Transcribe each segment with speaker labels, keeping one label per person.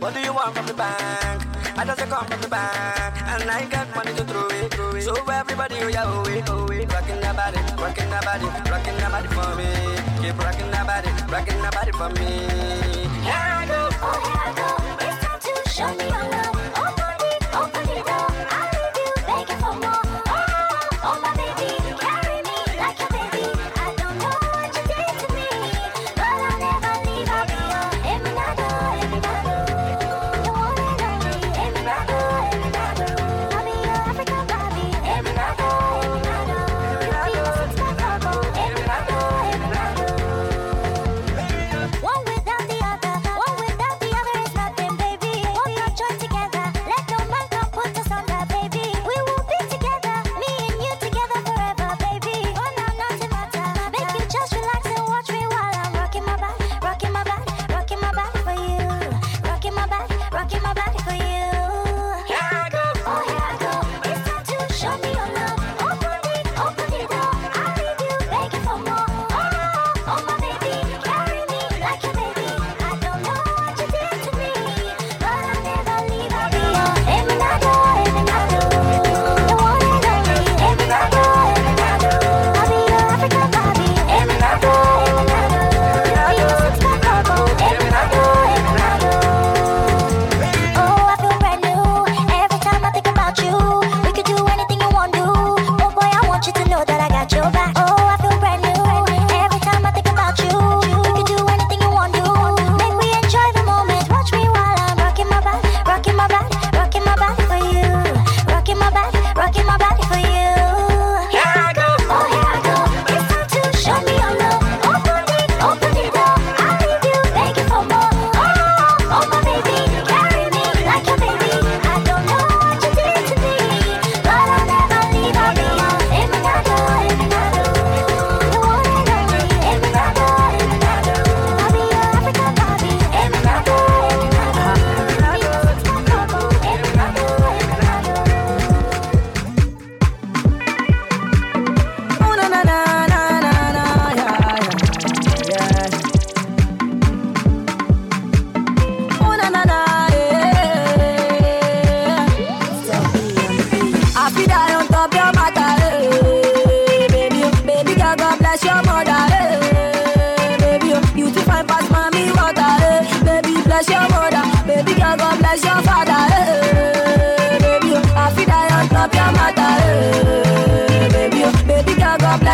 Speaker 1: What do you want from the bank? I just come from the bank. And I got money to throw it, throw it. So everybody, oh yeah, oh yeah, oh yeah. Rockin' that body, rockin' that body Rockin' that body for me. Keep rockin' that body, rockin' that body for me. Here I go,
Speaker 2: oh here I go Shut up.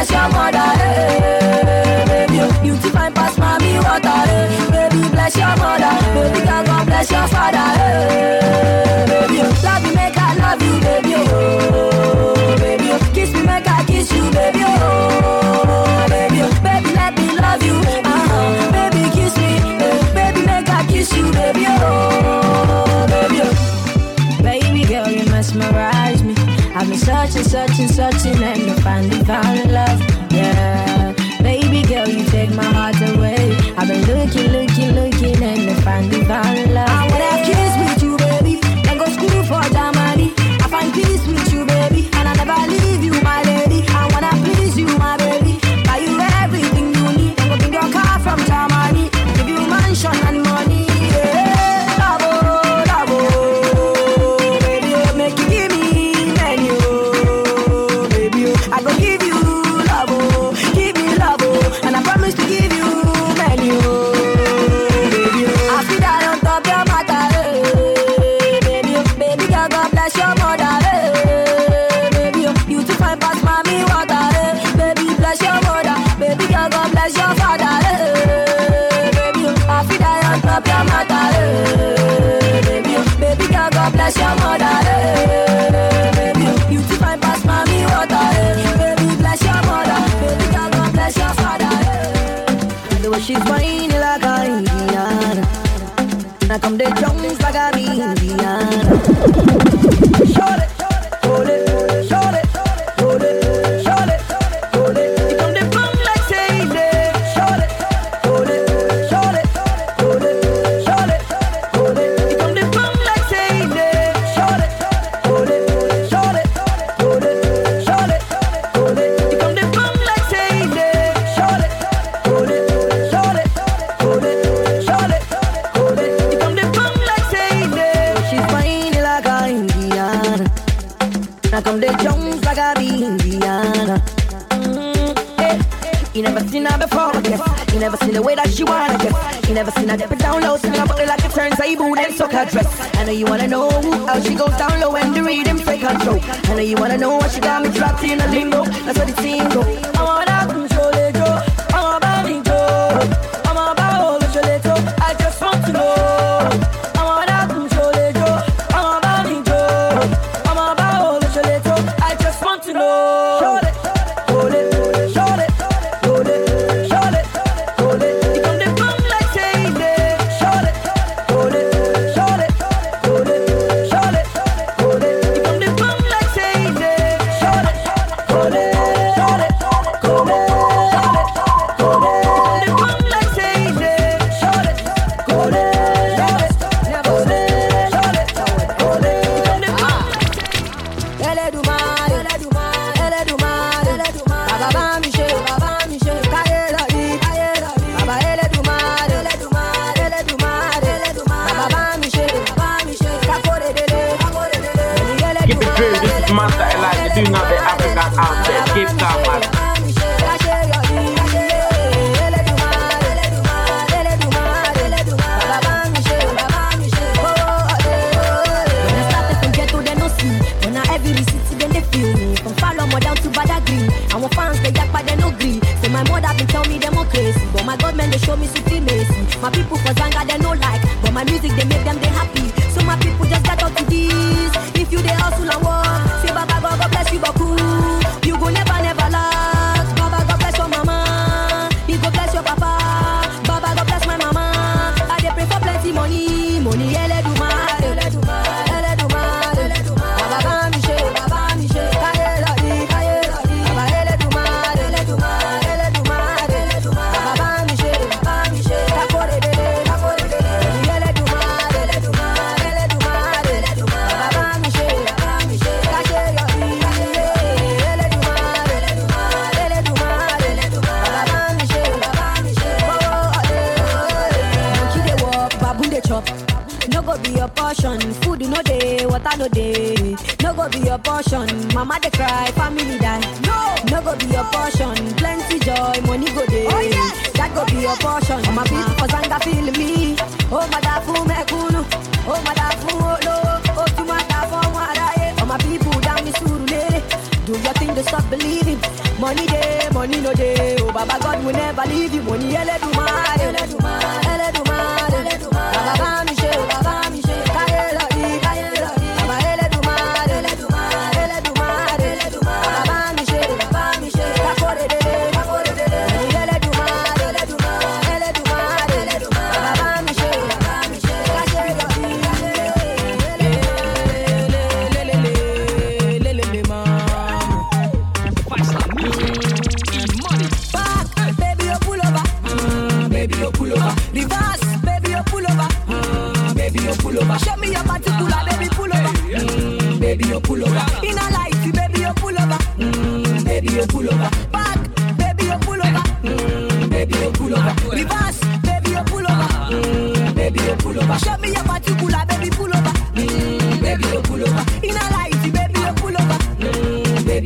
Speaker 2: as your
Speaker 3: mother. Hey, baby, you divine past mommy water. Hey, baby, bless your mother. Baby, God, God bless your father. Hey, baby, love you, make I love you, baby. Oh, baby, kiss me, make I kiss you, baby. Oh, baby, baby, let me love you. Uh-huh. Baby, kiss me, hey, baby, make I kiss you, baby. Oh, baby, baby girl, you mesmerize me. I've been searching, searching, searching. She's whiny like an Indian. I come to jump. You never seen the way that she wanna guess. You never seen her dip it down low, singing about it like turns Ibu, then suck her dress. I know you wanna know how she goes down low when the rhythm take control. I know you wanna know what she got me trapped in a limbo. That's what it seems go. I wanna
Speaker 4: True, this is Master Elijah, do not the African outfit. Keep calm,
Speaker 3: Badagry. Our fans, they yak, but they no green. So my mother been tell me them all crazy. But my government, they show me supremacy. My people for Zanga, they no like. But my music, they make them, they happy. No dey. No go be your portion. Mama dey cry, family die. No, no go be your portion. Plenty joy, money go dey. Oh, yes. That go be your portion. My people for Zanga feel me. Oh, madafu mekunu. Oh, madafu olo. Oh, tu madafu mwaraye. Oh, my people down in Surulere. Do your thing to stop believing. Money day, money no day. Oh, Baba God will never leave you. Money Elédùmarè, Elédùmarè, Elédùmarè,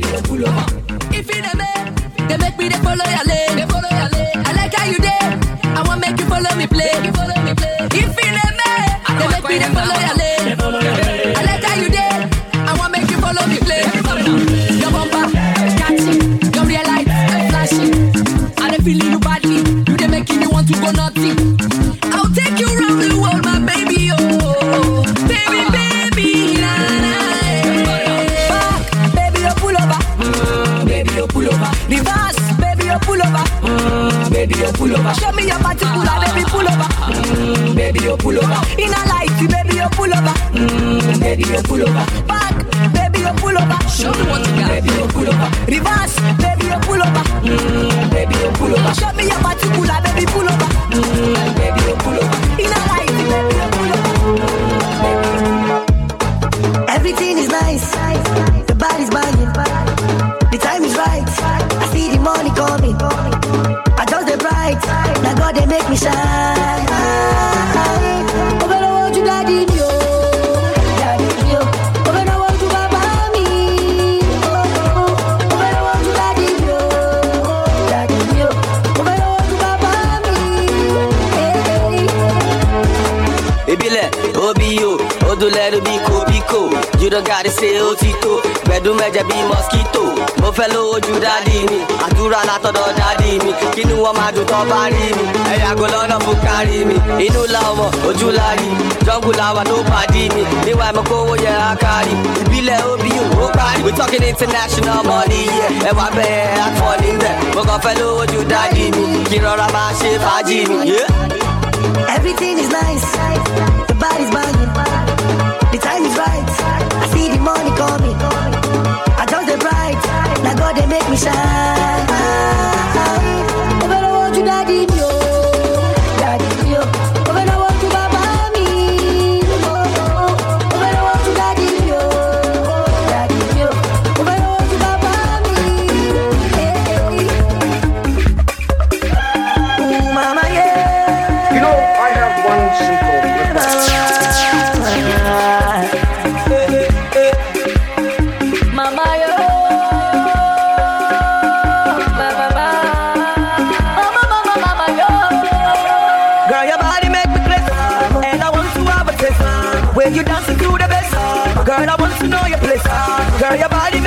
Speaker 3: If it me, they make me. They follow your lane. In a light, baby, you pull over. Mm, baby, you pull over. Back, baby, you pull over. Show me what you got. Baby, you pull over. Reverse, baby, you pull over. Mm, baby, you pull over. Show me your particular, baby, pull over. Mm, baby, you pull over. In a light, baby, you pull over.
Speaker 5: Everything is nice. The body's banging. The time is right. I see the money coming. I just the bright. Now God they make me shine. You
Speaker 6: don't gotta say Otito, gbẹ̀dún mẹ́jẹ bí mosquito. Mo fẹ́ lówó ju dádì mi, àdúrà látọ̀dọ̀ dádì mi. Kí ni wọ́n máa dùn tọ́ bá rí mi? Ẹ̀yà kò lọ́nà fún kárí mi. Inú làwọn ojú lárí, jọ́ngù làwọn ló pàdé mi. Níwà ẹ̀mọ́ kówó yẹ akárí. Ìbílẹ̀ OBO ó parí. We talking international money, yeah. Ẹ̀wà bẹ́ẹ̀ àkọ́ni bẹ̀. Mo kàn fẹ́ lówó ju dádì mi. Kí rọra máa ṣe fàájì mi.
Speaker 5: Everything is nice, the body's You
Speaker 6: dancing to the best, girl, I want to know your place. Girl, your body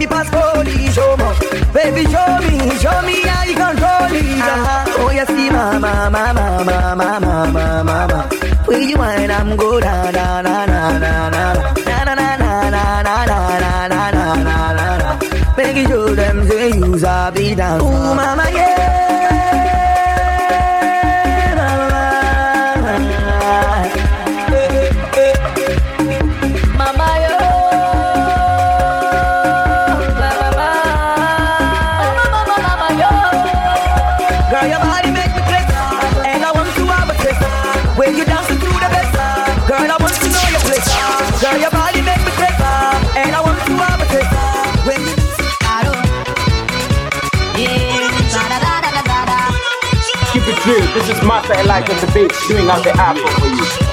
Speaker 6: me pass slowly. Show me, baby, show me, show me how you control it. Uh-huh. Oh, you see, mama, mama, mama, mama, mama. Will you wine? I'm go da da da da da da da da da da da da da da da da da da. Make you show them say you sabi dance. Ooh, mama, When you dancing to the best, girl, I want to know your place. Girl, your body make me crazy, and I want to have a taste. When you
Speaker 3: Keep it real. This is Master Elijah the Beat, doing out the apple for you.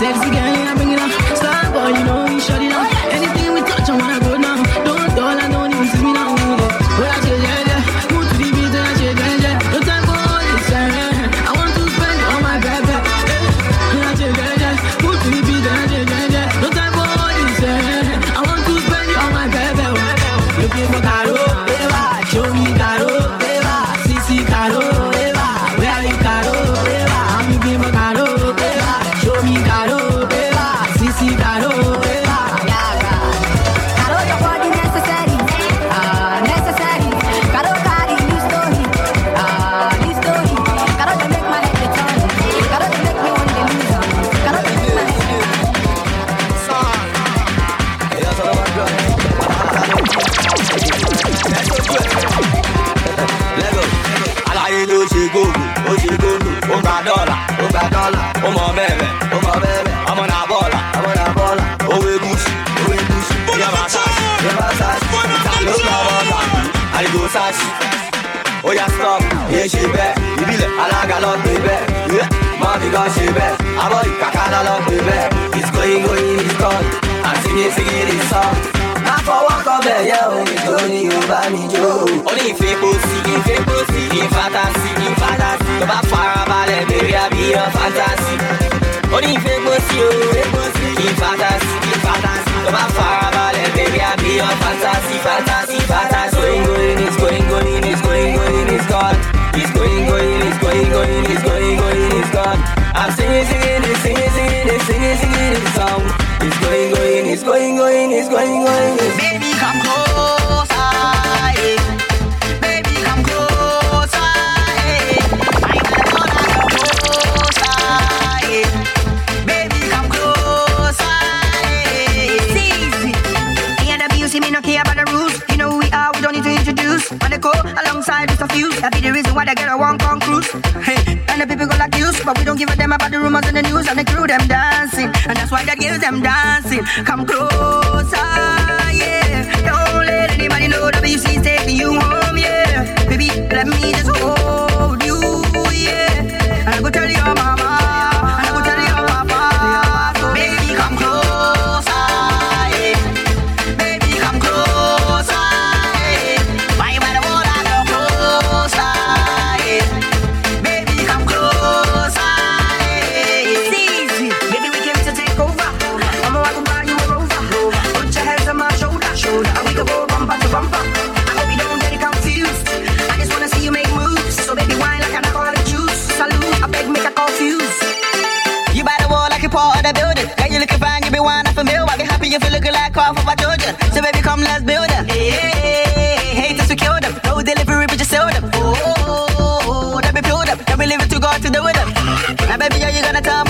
Speaker 1: Sevgi Yorùbá mi jó. Ó ní ìfẹ́ kó sí, ìfẹ́ kó sí, ìfantasi, ìfantasi. Tó bá farabalẹ̀ bèrè àbíyàn fantasi. Ó ní ìfẹ́ kó sí o, ìfantasi, ìfantasi. Tó bá farabalẹ̀ bèrè àbíyàn fantasi, fantasi, fantasi. Going going is going going is going going is gone. It's going going is going going is going going is gone. I'm singing singing it, singing singing it, singing singing this song. It's going going, it's going going, it's going going. It's
Speaker 7: the why get a one con cruise. Hey, and the people go like you, but we don't give a damn about the rumors in the news and the crew them dancing, and that's why that gives them dancing. Come closer,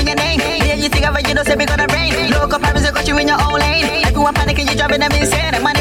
Speaker 7: me your name? Yeah, you think of it, you know, say we gonna rain. No comparison, got you in your own lane. Everyone panicking, you driving them insane. Money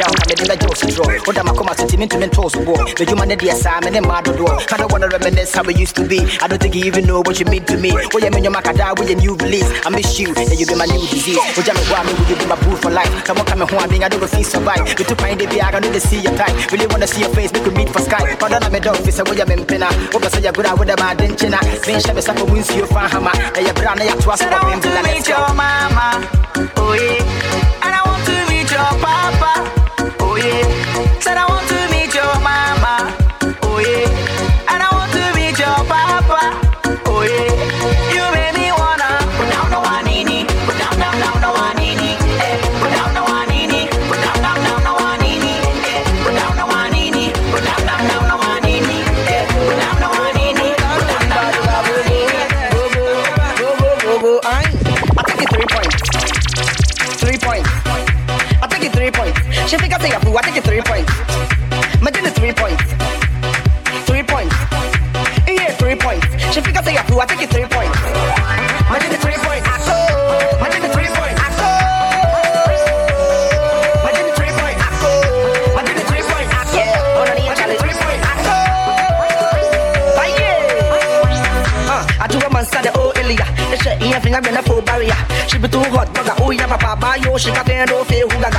Speaker 7: down, me
Speaker 8: de me just draw. What am I come to me to me toes war. The human the dear me the mad do. I don't wanna reminisce how we used to be. I don't think you even know what you mean to me. Oh yeah, me your macada with your new release. I miss you, and you be my new disease. Oh yeah, me will you be my boo for life? Come on, come home, I mean I don't feel survive. You to find the be I need to see your time. Really wanna see your face, we meet for sky. But then I'm a dog, face away, I'm in pena. Oh, but say you're good out with a bad in China. Me shall be supper wins you fan hammer. And your brand, you trust
Speaker 7: Said I want to meet your mama, oh yeah.
Speaker 8: She think I say a fool, I take it three points. Imagine the three points. Three points. Yeah, three points. She think I say a fool, I take it three points. Imagine the three points. Imagine the three points. The the the I do a man said the old. The shit ain't finger gonna full barrier. She be too hot, bugger. Oh, yeah, papa, yo. She got there, no fear, who.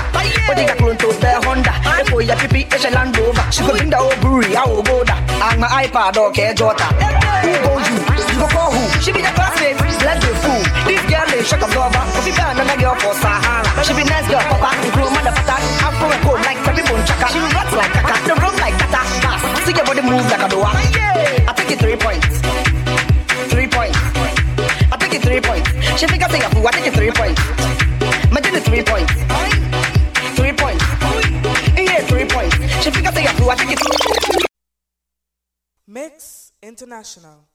Speaker 8: She go bring the old brewery, I will go there. And my iPad, okay, Jota. Who go you? You go call who? She be the classmate, let's be fool. This girl is shut up, lover. If you got another girl for Sahara. She be nice girl, papa. Grow motherfucker. Afro and cold like Peppy Bone Chaka. She rocks like Kaka. The run like Kata. See your body move like a
Speaker 9: International.